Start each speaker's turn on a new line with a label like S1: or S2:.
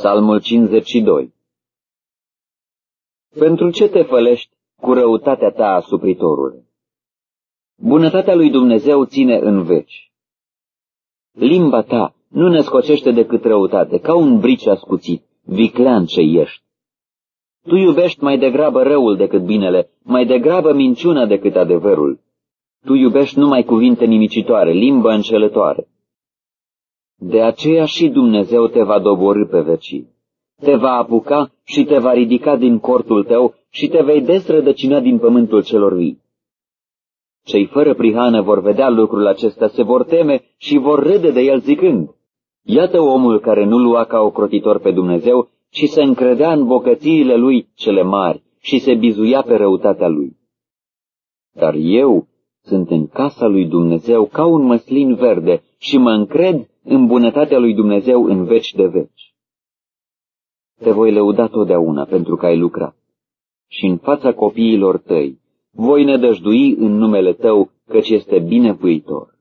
S1: Psalmul 52 Pentru ce te fălești cu răutatea ta, asupritorule? Bunătatea lui Dumnezeu ține în veci. Limba ta nu ne scocește decât răutate, ca un brici ascuțit, viclean ce ești. Tu iubești mai degrabă răul decât binele, mai degrabă minciuna decât adevărul. Tu iubești numai cuvinte nimicitoare, limbă înșelătoare. De aceea și Dumnezeu te va doborâ pe vecii. Te va apuca și te va ridica din cortul tău și te vei desrădăcina din pământul celor vii. Cei fără prihană vor vedea lucrul acesta, se vor teme și vor râde de el zicând, Iată omul care nu lua ca ocrotitor pe Dumnezeu, ci se încredea în bocățiile lui cele mari și se bizuia pe răutatea lui. Dar eu sunt în casa lui Dumnezeu ca un măslin verde și mă încred în bunătatea lui Dumnezeu în veci de veci. Te voi lăuda totdeauna pentru că ai lucrat și în fața copiilor tăi voi nădăjdui în numele tău căci este binevoitor.